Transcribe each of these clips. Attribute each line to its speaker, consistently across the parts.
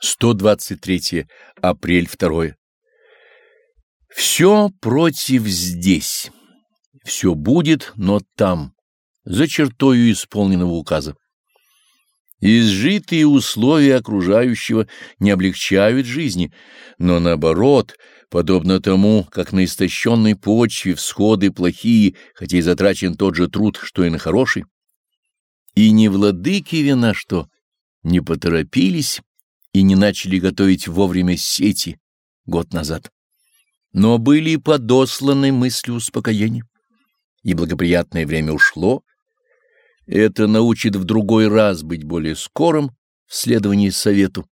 Speaker 1: 123 апрель 2 Все против здесь. Все будет, но там, за чертою исполненного указа. Изжитые условия окружающего не облегчают жизни, но наоборот, подобно тому, как на истощенной почве всходы плохие, хотя и затрачен тот же труд, что и на хороший. И не владыки вина, что не поторопились и не начали готовить вовремя сети год назад, но были подосланы мысли успокоения, и благоприятное время ушло. Это научит в другой раз быть более скорым в следовании совету,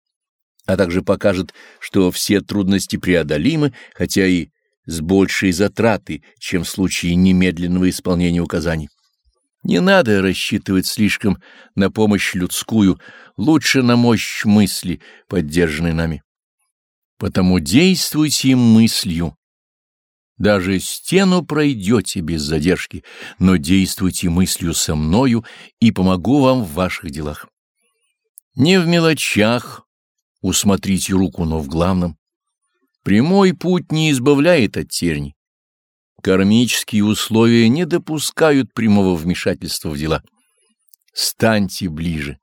Speaker 1: а также покажет, что все трудности преодолимы, хотя и с большей затратой, чем в случае немедленного исполнения указаний. Не надо рассчитывать слишком на помощь людскую, лучше на мощь мысли, поддержанной нами. Потому действуйте мыслью. Даже стену пройдете без задержки, но действуйте мыслью со мною и помогу вам в ваших делах. Не в мелочах усмотрите руку, но в главном. Прямой путь не избавляет от терни. Кармические условия не допускают прямого вмешательства в дела. Станьте ближе.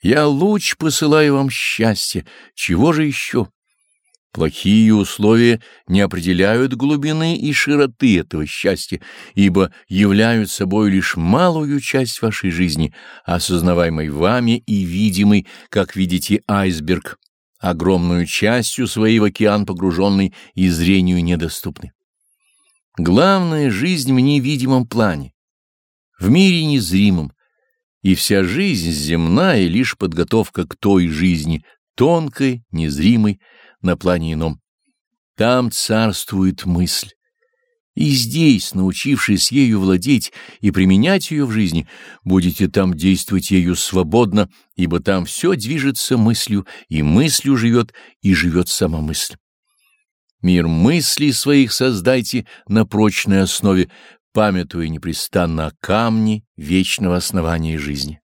Speaker 1: Я луч посылаю вам счастье. Чего же еще? Плохие условия не определяют глубины и широты этого счастья, ибо являют собой лишь малую часть вашей жизни, осознаваемой вами и видимой, как видите, айсберг, огромную частью своей в океан погруженный и зрению недоступный. Главная жизнь в невидимом плане, в мире незримом, и вся жизнь земная — лишь подготовка к той жизни, тонкой, незримой, на плане ином. Там царствует мысль. И здесь, научившись ею владеть и применять ее в жизни, будете там действовать ею свободно, ибо там все движется мыслью, и мыслью живет, и живет сама мысль. Мир мыслей своих создайте на прочной основе, памятуя непрестанно о камне вечного основания жизни.